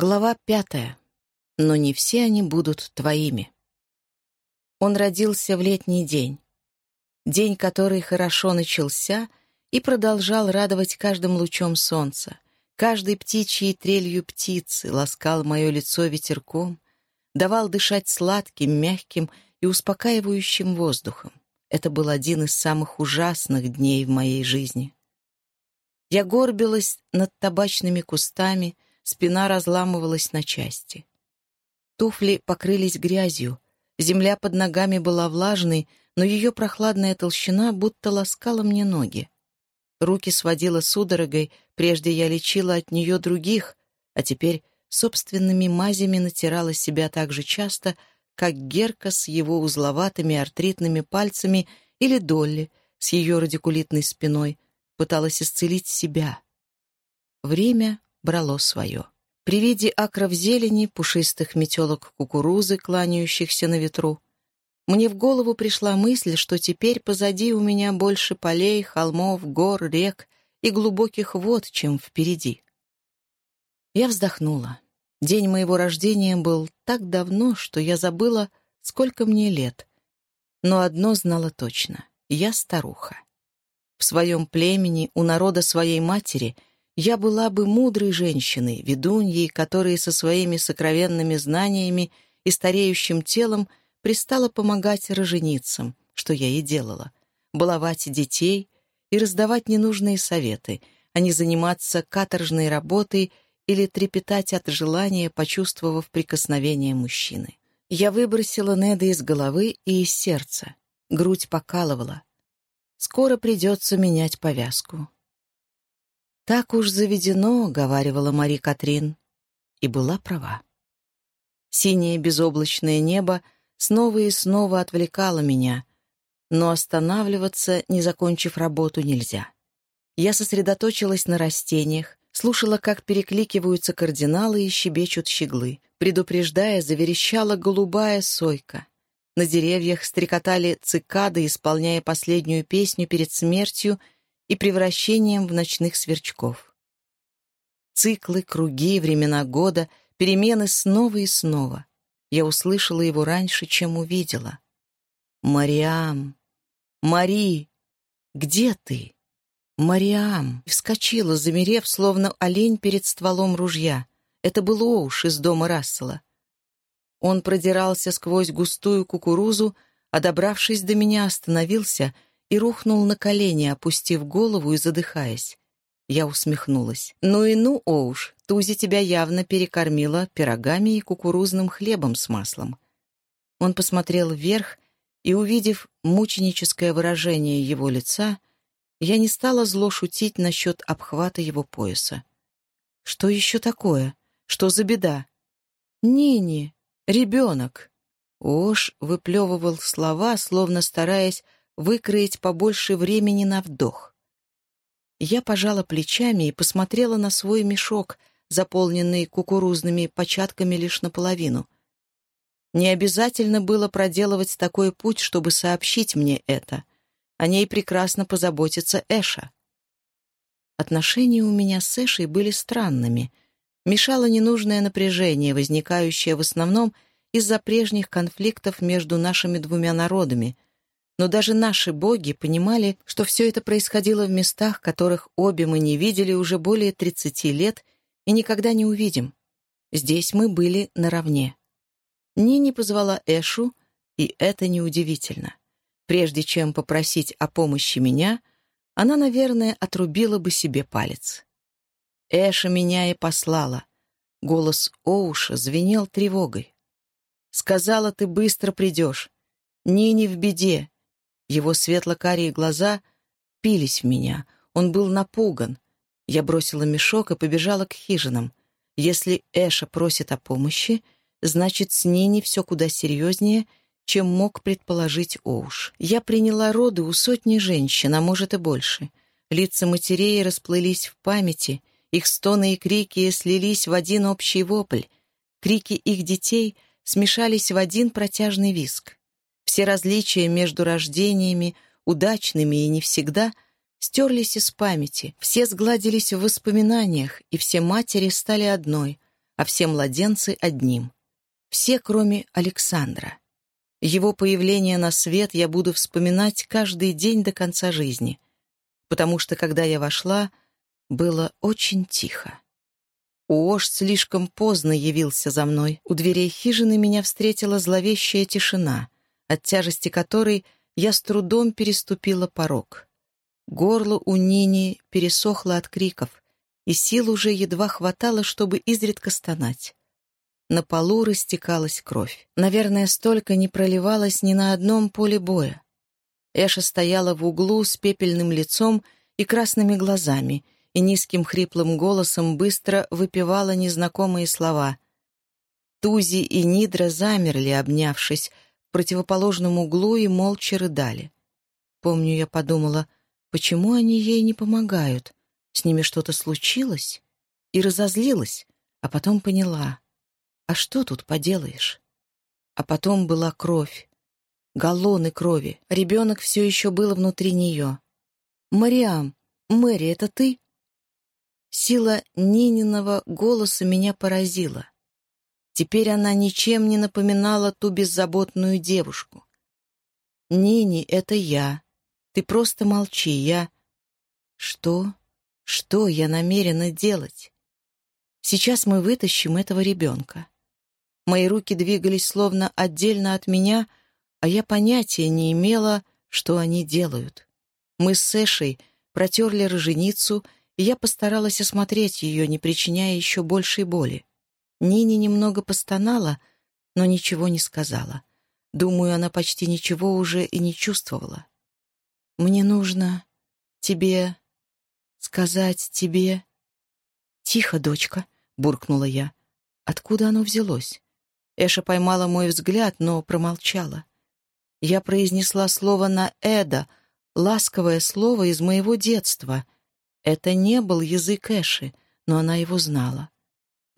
Глава пятая. Но не все они будут твоими. Он родился в летний день. День, который хорошо начался и продолжал радовать каждым лучом солнца, каждой птичьей трелью птицы, ласкал мое лицо ветерком, давал дышать сладким, мягким и успокаивающим воздухом. Это был один из самых ужасных дней в моей жизни. Я горбилась над табачными кустами, спина разламывалась на части. Туфли покрылись грязью, земля под ногами была влажной, но ее прохладная толщина будто ласкала мне ноги. Руки сводила судорогой, прежде я лечила от нее других, а теперь собственными мазями натирала себя так же часто, как Герка с его узловатыми артритными пальцами или Долли с ее радикулитной спиной пыталась исцелить себя. Время брало свое. При виде акров зелени, пушистых метелок кукурузы, кланяющихся на ветру, мне в голову пришла мысль, что теперь позади у меня больше полей, холмов, гор, рек и глубоких вод, чем впереди. Я вздохнула. День моего рождения был так давно, что я забыла, сколько мне лет. Но одно знала точно — я старуха. В своем племени, у народа своей матери — я была бы мудрой женщиной, ведуньей, которая со своими сокровенными знаниями и стареющим телом пристала помогать роженицам, что я и делала, баловать детей и раздавать ненужные советы, а не заниматься каторжной работой или трепетать от желания, почувствовав прикосновение мужчины. Я выбросила Неда из головы и из сердца. Грудь покалывала. Скоро придется менять повязку. «Так уж заведено», — говаривала Мари Катрин, и была права. Синее безоблачное небо снова и снова отвлекало меня, но останавливаться, не закончив работу, нельзя. Я сосредоточилась на растениях, слушала, как перекликиваются кардиналы и щебечут щеглы. Предупреждая, заверещала голубая сойка. На деревьях стрекотали цикады, исполняя последнюю песню перед смертью — и превращением в ночных сверчков. Циклы, круги, времена года, перемены снова и снова. Я услышала его раньше, чем увидела. «Мариам! Мари! Где ты?» «Мариам!» Вскочила, замерев, словно олень перед стволом ружья. Это был Оуш из дома Рассела. Он продирался сквозь густую кукурузу, а, добравшись до меня, остановился — и рухнул на колени, опустив голову и задыхаясь. Я усмехнулась. «Ну и ну, Оуш, Тузи тебя явно перекормила пирогами и кукурузным хлебом с маслом». Он посмотрел вверх, и, увидев мученическое выражение его лица, я не стала зло шутить насчет обхвата его пояса. «Что еще такое? Что за беда?» «Нини! Ребенок!» Ош выплевывал слова, словно стараясь выкроить побольше времени на вдох. Я пожала плечами и посмотрела на свой мешок, заполненный кукурузными початками лишь наполовину. Не обязательно было проделывать такой путь, чтобы сообщить мне это. О ней прекрасно позаботится Эша. Отношения у меня с Эшей были странными. Мешало ненужное напряжение, возникающее в основном из-за прежних конфликтов между нашими двумя народами — но даже наши боги понимали, что все это происходило в местах, которых обе мы не видели уже более 30 лет и никогда не увидим. Здесь мы были наравне. Нини позвала Эшу, и это неудивительно. Прежде чем попросить о помощи меня, она, наверное, отрубила бы себе палец. Эша меня и послала. Голос Оуша звенел тревогой. «Сказала, ты быстро придешь. Нини в беде. Его светло-карие глаза пились в меня. Он был напуган. Я бросила мешок и побежала к хижинам. Если Эша просит о помощи, значит, с Нини все куда серьезнее, чем мог предположить Оуш. Я приняла роды у сотни женщин, а может и больше. Лица матерей расплылись в памяти, их стоны и крики слились в один общий вопль. Крики их детей смешались в один протяжный виск. Все различия между рождениями, удачными и не всегда, стерлись из памяти, все сгладились в воспоминаниях, и все матери стали одной, а все младенцы — одним. Все, кроме Александра. Его появление на свет я буду вспоминать каждый день до конца жизни, потому что, когда я вошла, было очень тихо. Уош слишком поздно явился за мной. У дверей хижины меня встретила зловещая тишина, от тяжести которой я с трудом переступила порог. Горло у Нини пересохло от криков, и сил уже едва хватало, чтобы изредка стонать. На полу растекалась кровь. Наверное, столько не проливалось ни на одном поле боя. Эша стояла в углу с пепельным лицом и красными глазами и низким хриплым голосом быстро выпивала незнакомые слова. Тузи и Нидра замерли, обнявшись, противоположном углу и молча рыдали. Помню, я подумала, почему они ей не помогают? С ними что-то случилось? И разозлилась, а потом поняла — а что тут поделаешь? А потом была кровь. Галлоны крови. Ребенок все еще был внутри нее. «Мариам! Мэри, это ты?» Сила Нининого голоса меня поразила. Теперь она ничем не напоминала ту беззаботную девушку. «Нини, это я. Ты просто молчи, я...» «Что? Что я намерена делать? Сейчас мы вытащим этого ребенка. Мои руки двигались словно отдельно от меня, а я понятия не имела, что они делают. Мы с Сэшей протерли роженицу, и я постаралась осмотреть ее, не причиняя еще большей боли. Нини немного постонала, но ничего не сказала. Думаю, она почти ничего уже и не чувствовала. «Мне нужно тебе... сказать тебе...» «Тихо, дочка», — буркнула я. «Откуда оно взялось?» Эша поймала мой взгляд, но промолчала. Я произнесла слово на «эда», ласковое слово из моего детства. Это не был язык Эши, но она его знала.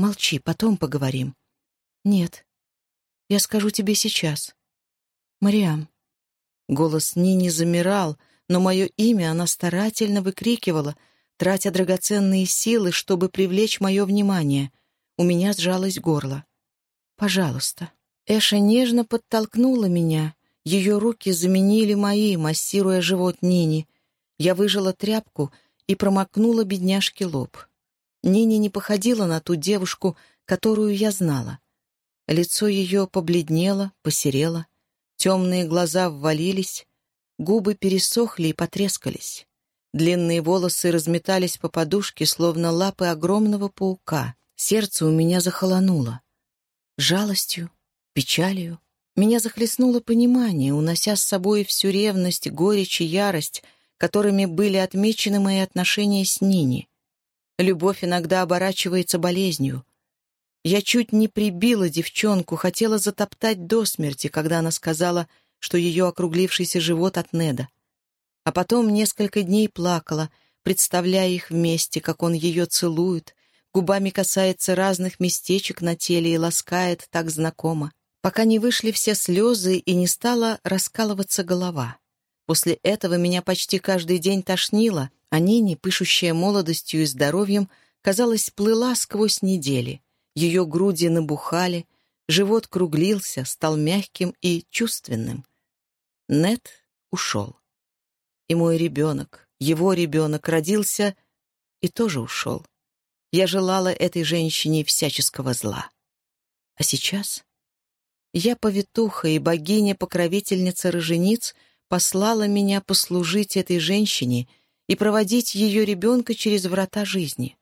«Молчи, потом поговорим». «Нет, я скажу тебе сейчас. Мариам». Голос Нини замирал, но мое имя она старательно выкрикивала, тратя драгоценные силы, чтобы привлечь мое внимание. У меня сжалось горло. Пожалуйста». Эша нежно подтолкнула меня. Ее руки заменили мои, массируя живот Нини. Я выжила тряпку и промокнула бедняжке лоб. Нини не походила на ту девушку, которую я знала. Лицо ее побледнело, посерело, темные глаза ввалились, губы пересохли и потрескались. Длинные волосы разметались по подушке, словно лапы огромного паука. Сердце у меня захолонуло жалостью, печалью. Меня захлестнуло понимание, унося с собой всю ревность, горечь и ярость, которыми были отмечены мои отношения с Нини. Любовь иногда оборачивается болезнью. Я чуть не прибила девчонку, хотела затоптать до смерти, когда она сказала, что ее округлившийся живот от Неда. А потом несколько дней плакала, представляя их вместе, как он ее целует, губами касается разных местечек на теле и ласкает так знакомо, пока не вышли все слезы и не стала раскалываться голова. После этого меня почти каждый день тошнило, а Нини, пышущая молодостью и здоровьем, казалось, плыла сквозь недели. Ее груди набухали, живот круглился, стал мягким и чувственным. Нет ушел. И мой ребенок, его ребенок, родился и тоже ушел. Я желала этой женщине всяческого зла. А сейчас я повитуха и богиня-покровительница рожениц послала меня послужить этой женщине и проводить ее ребенка через врата жизни.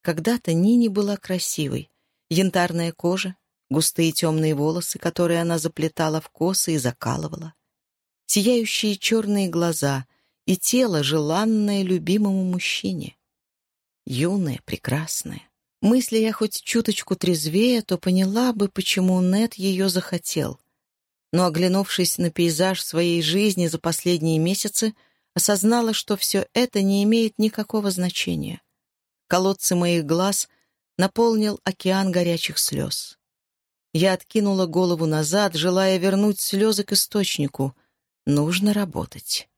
Когда-то Нини была красивой. Янтарная кожа, густые темные волосы, которые она заплетала в косы и закалывала, сияющие черные глаза и тело, желанное любимому мужчине юная, прекрасная. Мысли я хоть чуточку трезвее, то поняла бы, почему Нет ее захотел. Но, оглянувшись на пейзаж своей жизни за последние месяцы, осознала, что все это не имеет никакого значения. Колодцы моих глаз наполнил океан горячих слез. Я откинула голову назад, желая вернуть слезы к источнику. Нужно работать.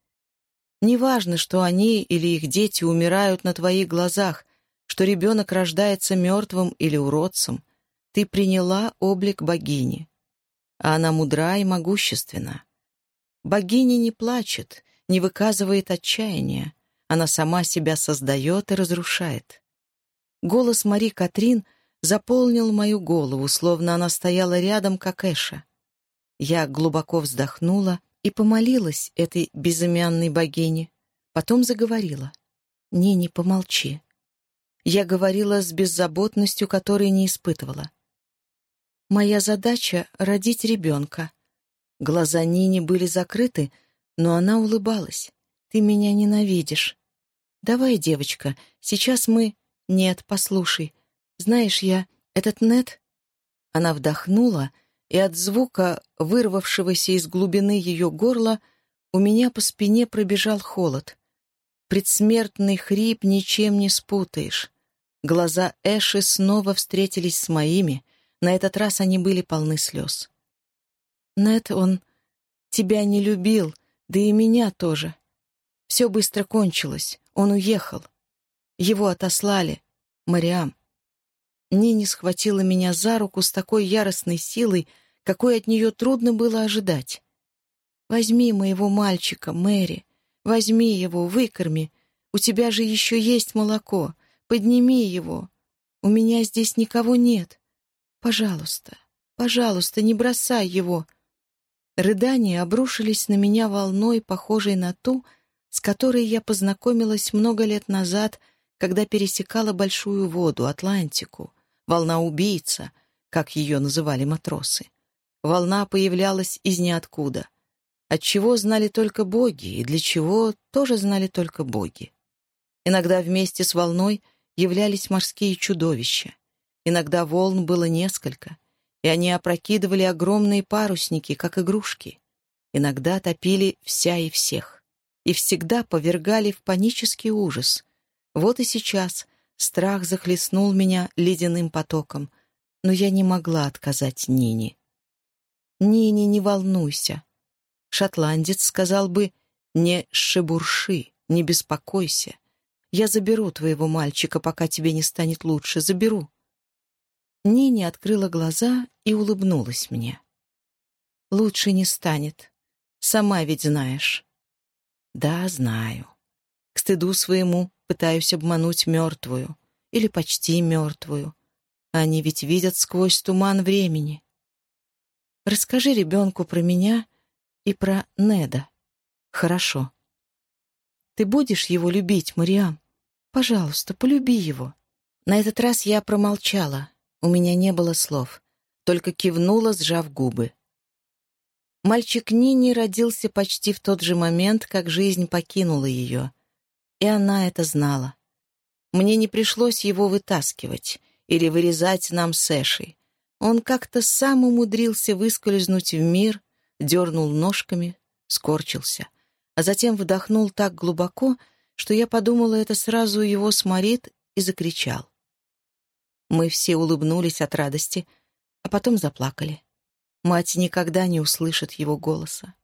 Неважно, что они или их дети умирают на твоих глазах, что ребенок рождается мертвым или уродцем, ты приняла облик богини. А она мудра и могущественна. Богиня не плачет, не выказывает отчаяния. Она сама себя создает и разрушает. Голос Мари Катрин заполнил мою голову, словно она стояла рядом, как Эша. Я глубоко вздохнула и помолилась этой безымянной богине. Потом заговорила. «Нини, помолчи». Я говорила с беззаботностью, которой не испытывала. «Моя задача — родить ребенка». Глаза Нини были закрыты, но она улыбалась. «Ты меня ненавидишь». «Давай, девочка, сейчас мы...» «Нет, послушай. Знаешь, я... Этот Нет...» Она вдохнула, и от звука, вырвавшегося из глубины ее горла, у меня по спине пробежал холод. Предсмертный хрип ничем не спутаешь. Глаза Эши снова встретились с моими, на этот раз они были полны слез. «Нет, он тебя не любил, да и меня тоже. Все быстро кончилось, он уехал. Его отослали. Мариам. Нини схватила меня за руку с такой яростной силой, какой от нее трудно было ожидать. «Возьми моего мальчика, Мэри. Возьми его, выкорми. У тебя же еще есть молоко. Подними его. У меня здесь никого нет. Пожалуйста, пожалуйста, не бросай его». Рыдания обрушились на меня волной, похожей на ту, с которой я познакомилась много лет назад — когда пересекала большую воду, Атлантику, волна-убийца, как ее называли матросы. Волна появлялась из ниоткуда. От чего знали только боги, и для чего тоже знали только боги. Иногда вместе с волной являлись морские чудовища. Иногда волн было несколько, и они опрокидывали огромные парусники, как игрушки. Иногда топили вся и всех. И всегда повергали в панический ужас, вот и сейчас страх захлестнул меня ледяным потоком, но я не могла отказать Нине. «Нине, не волнуйся». Шотландец сказал бы «не шебурши, не беспокойся. Я заберу твоего мальчика, пока тебе не станет лучше, заберу». Нине открыла глаза и улыбнулась мне. «Лучше не станет. Сама ведь знаешь». «Да, знаю. К стыду своему пытаюсь обмануть мертвую или почти мертвую. Они ведь видят сквозь туман времени. Расскажи ребенку про меня и про Неда. Хорошо. Ты будешь его любить, Мариам? Пожалуйста, полюби его. На этот раз я промолчала. У меня не было слов. Только кивнула, сжав губы. Мальчик Нини родился почти в тот же момент, как жизнь покинула ее. И она это знала. Мне не пришлось его вытаскивать или вырезать нам с Эшей. Он как-то сам умудрился выскользнуть в мир, дернул ножками, скорчился, а затем вдохнул так глубоко, что я подумала, это сразу его сморит, и закричал. Мы все улыбнулись от радости, а потом заплакали. Мать никогда не услышит его голоса.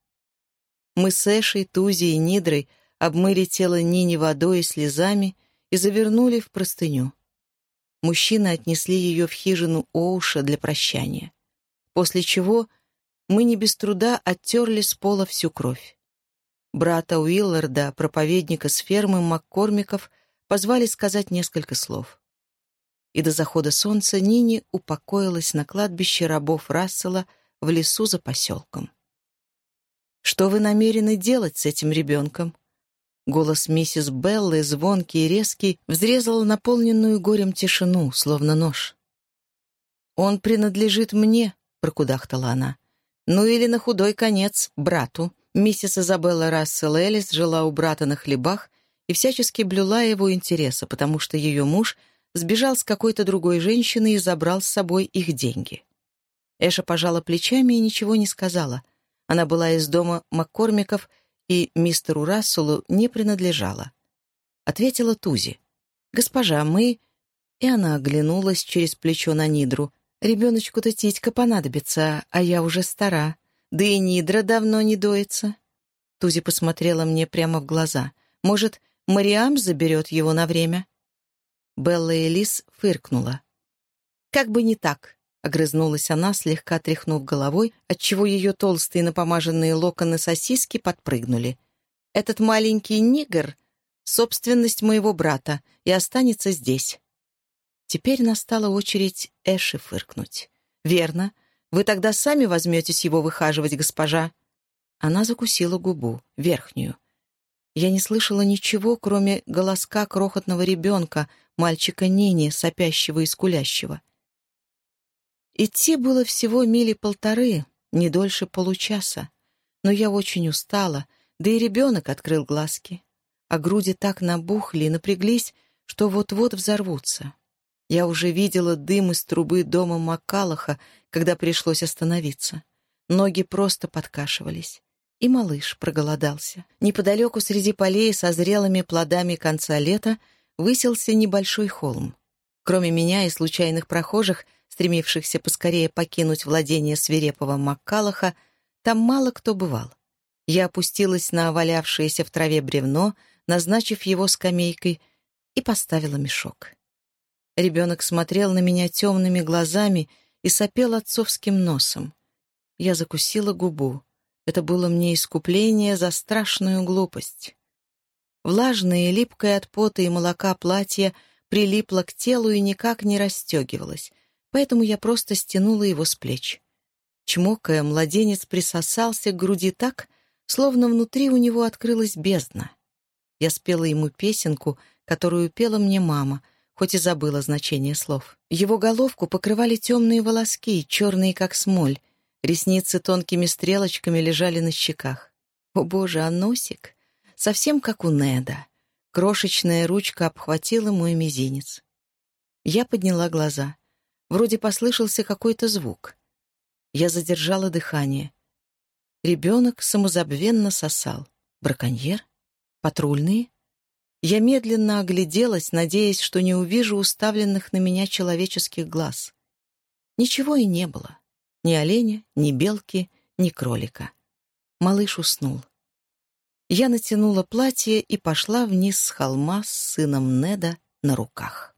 Мы с Эшей, Тузи и Нидрой — обмыли тело Нини водой и слезами и завернули в простыню. Мужчины отнесли ее в хижину Оуша для прощания. После чего мы не без труда оттерли с пола всю кровь. Брата Уилларда, проповедника с фермы Маккормиков, позвали сказать несколько слов. И до захода солнца Нини упокоилась на кладбище рабов Рассела в лесу за поселком. «Что вы намерены делать с этим ребенком?» Голос миссис Беллы, звонкий и резкий, взрезал наполненную горем тишину, словно нож. «Он принадлежит мне», — прокудахтала она. «Ну или на худой конец, брату». Миссис Изабелла Рассел Эллис жила у брата на хлебах и всячески блюла его интересы, потому что ее муж сбежал с какой-то другой женщиной и забрал с собой их деньги. Эша пожала плечами и ничего не сказала. Она была из дома Маккормиков — и мистеру Расселу не принадлежала. Ответила Тузи. «Госпожа, мы...» И она оглянулась через плечо на Нидру. «Ребеночку-то титька понадобится, а я уже стара. Да и Нидра давно не доится». Тузи посмотрела мне прямо в глаза. «Может, Мариам заберет его на время?» Белла Элис фыркнула. «Как бы не так», — огрызнулась она, слегка тряхнув головой, отчего ее толстые напомаженные локоны сосиски подпрыгнули. «Этот маленький нигер — собственность моего брата и останется здесь». Теперь настала очередь Эши фыркнуть. «Верно. Вы тогда сами возьметесь его выхаживать, госпожа?» Она закусила губу, верхнюю. Я не слышала ничего, кроме голоска крохотного ребенка, мальчика Нини, сопящего и скулящего. Идти было всего мили полторы, не дольше получаса. Но я очень устала, да и ребенок открыл глазки. А груди так набухли и напряглись, что вот-вот взорвутся. Я уже видела дым из трубы дома Маккалаха, когда пришлось остановиться. Ноги просто подкашивались. И малыш проголодался. Неподалеку среди полей со зрелыми плодами конца лета высился небольшой холм. Кроме меня и случайных прохожих, стремившихся поскорее покинуть владение свирепого Маккалаха, там мало кто бывал. Я опустилась на валявшееся в траве бревно, назначив его скамейкой, и поставила мешок. Ребенок смотрел на меня темными глазами и сопел отцовским носом. Я закусила губу. Это было мне искупление за страшную глупость. Влажное и липкое от пота и молока платье прилипло к телу и никак не расстегивалось, поэтому я просто стянула его с плеч. Чмокая, младенец присосался к груди так, словно внутри у него открылась бездна. Я спела ему песенку, которую пела мне мама, хоть и забыла значение слов. Его головку покрывали темные волоски, черные как смоль, Ресницы тонкими стрелочками лежали на щеках. О боже, а носик? Совсем как у Неда. Крошечная ручка обхватила мой мизинец. Я подняла глаза. Вроде послышался какой-то звук. Я задержала дыхание. Ребенок самозабвенно сосал. Браконьер? Патрульные? Я медленно огляделась, надеясь, что не увижу уставленных на меня человеческих глаз. Ничего и не было. Ни оленя, ни белки, ни кролика. Малыш уснул. Я натянула платье и пошла вниз с холма с сыном Неда на руках.